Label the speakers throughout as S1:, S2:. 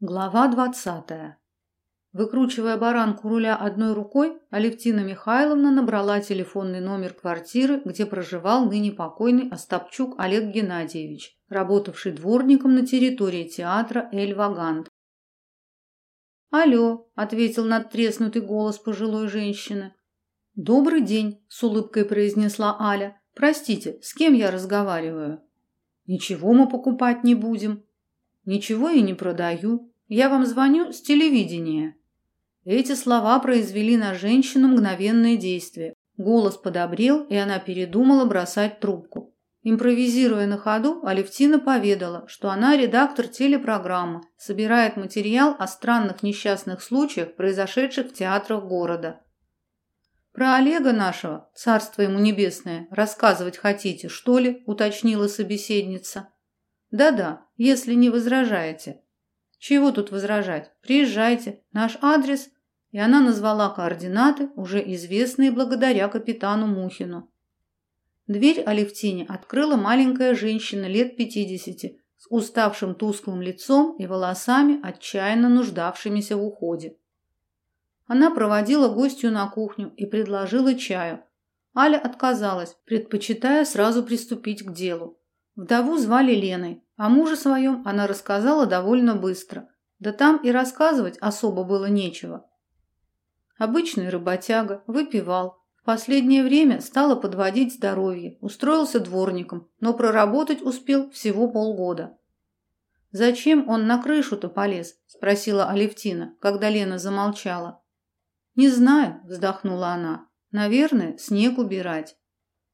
S1: Глава двадцатая. Выкручивая баранку руля одной рукой, Алевтина Михайловна набрала телефонный номер квартиры, где проживал ныне покойный Остапчук Олег Геннадьевич, работавший дворником на территории театра Эль Вагант. «Алло», – ответил надтреснутый голос пожилой женщины. «Добрый день», – с улыбкой произнесла Аля. «Простите, с кем я разговариваю?» «Ничего мы покупать не будем», Ничего и не продаю. Я вам звоню с телевидения. Эти слова произвели на женщину мгновенное действие. Голос подобрел, и она передумала бросать трубку. Импровизируя на ходу, Алевтина поведала, что она редактор телепрограммы, собирает материал о странных несчастных случаях, произошедших в театрах города. Про Олега нашего, царство ему небесное, рассказывать хотите, что ли? уточнила собеседница. Да-да, если не возражаете. Чего тут возражать? Приезжайте. Наш адрес. И она назвала координаты, уже известные благодаря капитану Мухину. Дверь Алевтине открыла маленькая женщина лет пятидесяти с уставшим тусклым лицом и волосами, отчаянно нуждавшимися в уходе. Она проводила гостью на кухню и предложила чаю. Аля отказалась, предпочитая сразу приступить к делу. Вдову звали Леной, о муже своем она рассказала довольно быстро. Да там и рассказывать особо было нечего. Обычный работяга, выпивал. В последнее время стало подводить здоровье, устроился дворником, но проработать успел всего полгода. «Зачем он на крышу-то полез?» – спросила Алевтина, когда Лена замолчала. «Не знаю», – вздохнула она. «Наверное, снег убирать».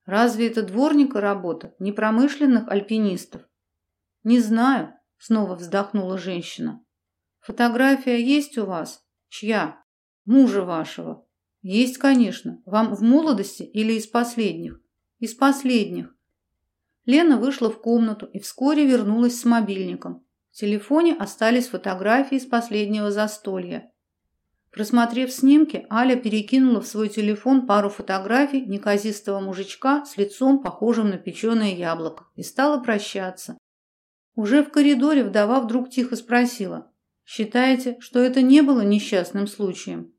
S1: Разве это дворника работа, не промышленных альпинистов? Не знаю, снова вздохнула женщина. Фотография есть у вас? Чья? Мужа вашего. Есть, конечно. Вам в молодости или из последних? Из последних. Лена вышла в комнату и вскоре вернулась с мобильником. В телефоне остались фотографии с последнего застолья. Просмотрев снимки, Аля перекинула в свой телефон пару фотографий неказистого мужичка с лицом, похожим на печеное яблоко, и стала прощаться. Уже в коридоре вдова вдруг тихо спросила: "Считаете, что это не было несчастным случаем?"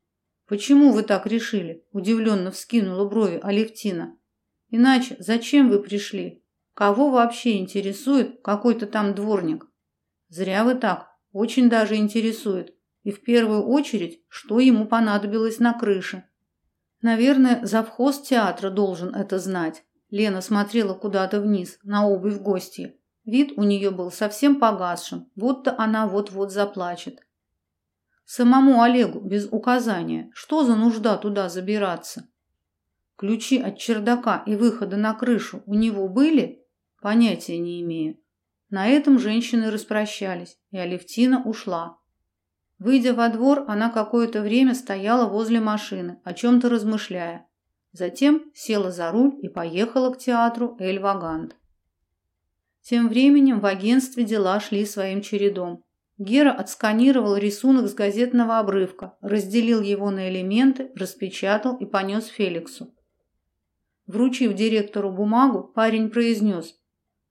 S1: "Почему вы так решили?" удивленно вскинула брови Алевтина. "Иначе зачем вы пришли? Кого вообще интересует какой-то там дворник?" "Зря вы так, очень даже интересует и в первую очередь, что ему понадобилось на крыше. Наверное, завхоз театра должен это знать. Лена смотрела куда-то вниз, на обувь гостья. Вид у нее был совсем погасшим, будто она вот-вот заплачет. Самому Олегу без указания, что за нужда туда забираться? Ключи от чердака и выхода на крышу у него были? Понятия не имею. На этом женщины распрощались, и Алевтина ушла. Выйдя во двор, она какое-то время стояла возле машины, о чем-то размышляя. Затем села за руль и поехала к театру Эль Вагант. Тем временем в агентстве дела шли своим чередом. Гера отсканировал рисунок с газетного обрывка, разделил его на элементы, распечатал и понес Феликсу. Вручив директору бумагу, парень произнес.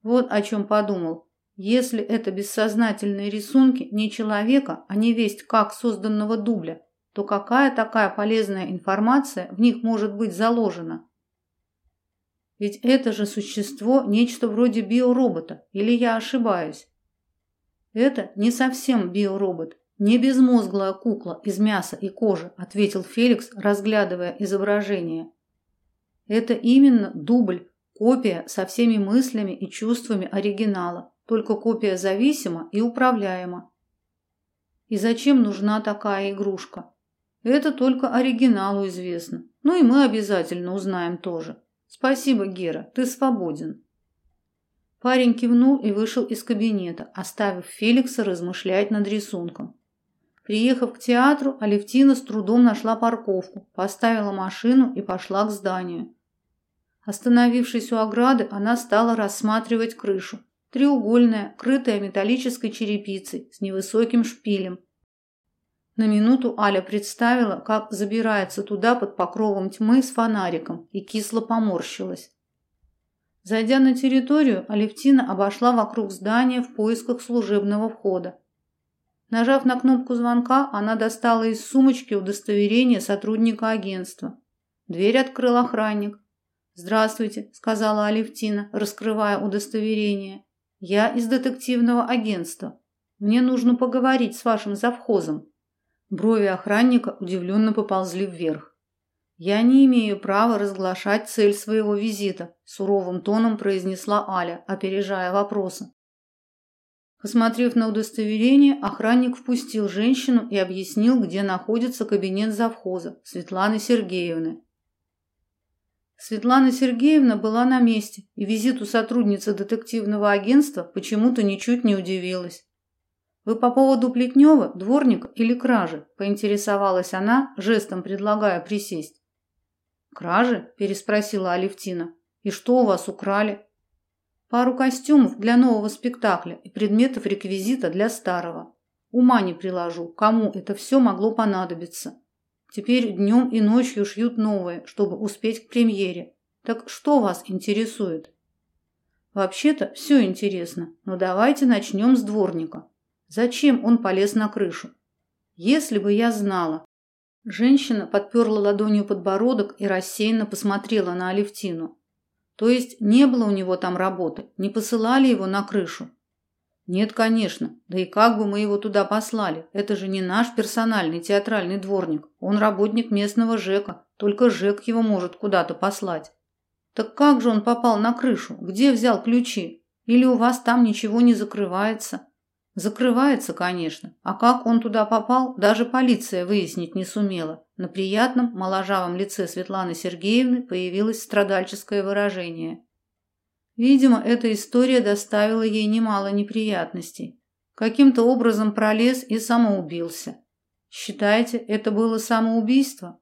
S1: Вот о чем подумал. Если это бессознательные рисунки не человека, а не весть как созданного дубля, то какая такая полезная информация в них может быть заложена? Ведь это же существо нечто вроде биоробота, или я ошибаюсь? Это не совсем биоробот, не безмозглая кукла из мяса и кожи, ответил Феликс, разглядывая изображение. Это именно дубль, копия со всеми мыслями и чувствами оригинала только копия зависима и управляема. И зачем нужна такая игрушка? Это только оригиналу известно. Ну и мы обязательно узнаем тоже. Спасибо, Гера, ты свободен. Парень кивнул и вышел из кабинета, оставив Феликса размышлять над рисунком. Приехав к театру, Алевтина с трудом нашла парковку, поставила машину и пошла к зданию. Остановившись у ограды, она стала рассматривать крышу, треугольная, крытая металлической черепицей с невысоким шпилем. На минуту Аля представила, как забирается туда под покровом тьмы с фонариком и кисло поморщилась. Зайдя на территорию, Алевтина обошла вокруг здания в поисках служебного входа. Нажав на кнопку звонка, она достала из сумочки удостоверение сотрудника агентства. Дверь открыл охранник. "Здравствуйте", сказала Алевтина, раскрывая удостоверение. "Я из детективного агентства. Мне нужно поговорить с вашим завхозом". Брови охранника удивленно поползли вверх. Я не имею права разглашать цель своего визита, суровым тоном произнесла Аля, опережая вопросы. Посмотрев на удостоверение, охранник впустил женщину и объяснил, где находится кабинет завхоза Светланы Сергеевны. Светлана Сергеевна была на месте, и визиту сотрудницы детективного агентства почему-то ничуть не удивилась. Вы по поводу Плетнева, дворника или кражи? поинтересовалась она, жестом предлагая присесть. Кражи? переспросила Алевтина. И что у вас украли? Пару костюмов для нового спектакля и предметов реквизита для старого. Ума не приложу, кому это все могло понадобиться. Теперь днем и ночью шьют новое, чтобы успеть к премьере. Так что вас интересует? Вообще-то все интересно, но давайте начнем с дворника. Зачем он полез на крышу? Если бы я знала. Женщина подперла ладонью подбородок и рассеянно посмотрела на Алевтину. То есть не было у него там работы, не посылали его на крышу. Нет, конечно. Да и как бы мы его туда послали? Это же не наш персональный театральный дворник. Он работник местного ЖЭКа. Только ЖЭК его может куда-то послать. Так как же он попал на крышу? Где взял ключи? Или у вас там ничего не закрывается? Закрывается, конечно. А как он туда попал, даже полиция выяснить не сумела. На приятном, моложавом лице Светланы Сергеевны появилось страдальческое выражение. Видимо, эта история доставила ей немало неприятностей. Каким-то образом пролез и самоубился. Считаете, это было самоубийство?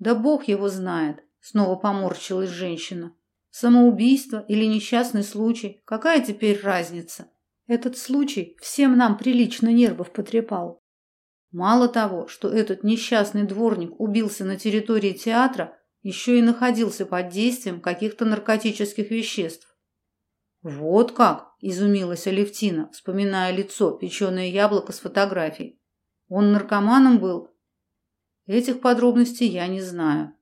S1: Да бог его знает, снова поморщилась женщина. Самоубийство или несчастный случай, какая теперь разница? Этот случай всем нам прилично нервов потрепал. Мало того, что этот несчастный дворник убился на территории театра, еще и находился под действием каких-то наркотических веществ. Вот как, изумилась Алевтина, вспоминая лицо, печеное яблоко с фотографией. Он наркоманом был? Этих подробностей я не знаю.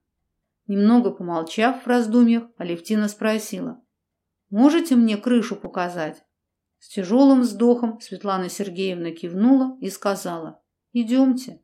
S1: Немного помолчав в раздумьях, Алевтина спросила: "Можете мне крышу показать?" С тяжелым вздохом Светлана Сергеевна кивнула и сказала: "Идемте".